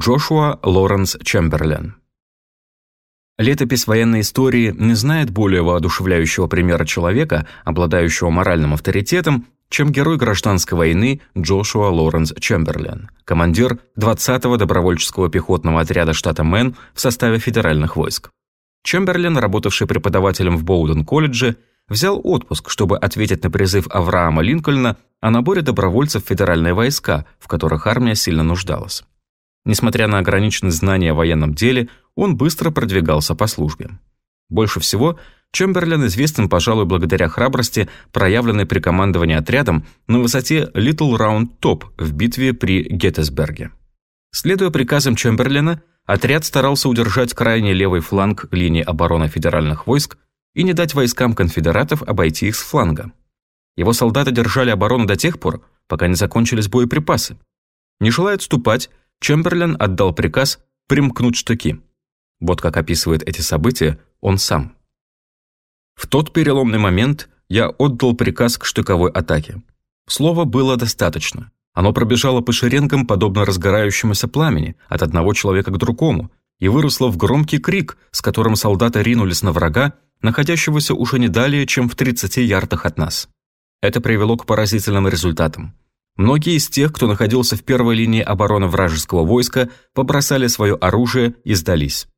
Джошуа Лоренс Чемберлен. Летопись военной истории не знает более воодушевляющего примера человека, обладающего моральным авторитетом, чем герой гражданской войны Джошуа Лоренс Чемберлен, командир 20-го добровольческого пехотного отряда штата Мэн в составе федеральных войск. Чемберлен, работавший преподавателем в Боуден-колледже, взял отпуск, чтобы ответить на призыв Авраама Линкольна о наборе добровольцев в федеральные войска, в которых армия сильно нуждалась. Несмотря на ограниченные знания о военном деле, он быстро продвигался по службе. Больше всего Чемберлен известен, пожалуй, благодаря храбрости, проявленной при командовании отрядом на высоте Little Round Top в битве при Геттесберге. Следуя приказам Чемберлена, отряд старался удержать крайне левый фланг линии обороны федеральных войск и не дать войскам конфедератов обойти их с фланга. Его солдаты держали оборону до тех пор, пока не закончились боеприпасы. Не желая отступать, Чемберлен отдал приказ примкнуть штыки. Вот как описывает эти события он сам. В тот переломный момент я отдал приказ к штыковой атаке. Слова было достаточно. Оно пробежало по шеренгам, подобно разгорающемуся пламени, от одного человека к другому, и выросло в громкий крик, с которым солдаты ринулись на врага, находящегося уже не далее, чем в 30 ярдах от нас. Это привело к поразительным результатам. Многие из тех, кто находился в первой линии обороны вражеского войска, побросали свое оружие и сдались.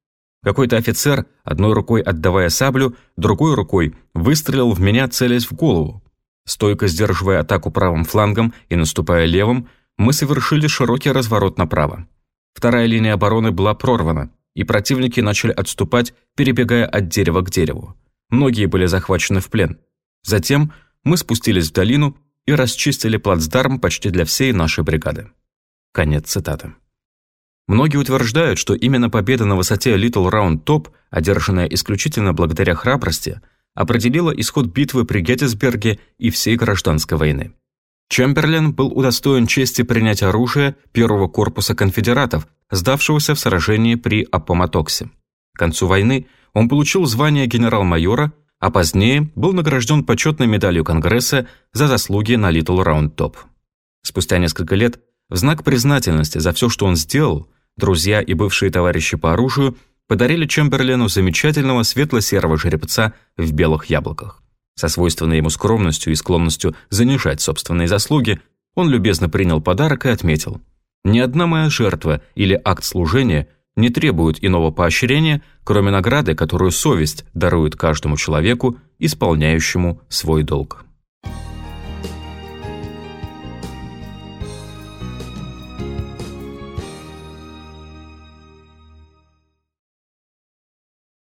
Какой-то офицер, одной рукой отдавая саблю, другой рукой выстрелил в меня, целясь в голову. Стойко сдерживая атаку правым флангом и наступая левым, мы совершили широкий разворот направо. Вторая линия обороны была прорвана, и противники начали отступать, перебегая от дерева к дереву. Многие были захвачены в плен. Затем мы спустились в долину и расчистили плацдарм почти для всей нашей бригады. Конец цитаты. Многие утверждают, что именно победа на высоте Little Round Top, одержанная исключительно благодаря храбрости, определила исход битвы при Геттисберге и всей гражданской войны. Чемберлен был удостоен чести принять оружие первого корпуса конфедератов, сдавшегося в сражении при Аппоматоксе. К концу войны он получил звание генерал-майора, а позднее был награжден почетной медалью Конгресса за заслуги на Little Round Top. Спустя несколько лет, в знак признательности за все, что он сделал, друзья и бывшие товарищи по оружию подарили Чемберлену замечательного светло-серого жеребца в белых яблоках. Со свойственной ему скромностью и склонностью занижать собственные заслуги, он любезно принял подарок и отметил «Ни одна моя жертва или акт служения – не требуют иного поощрения, кроме награды, которую совесть дарует каждому человеку, исполняющему свой долг.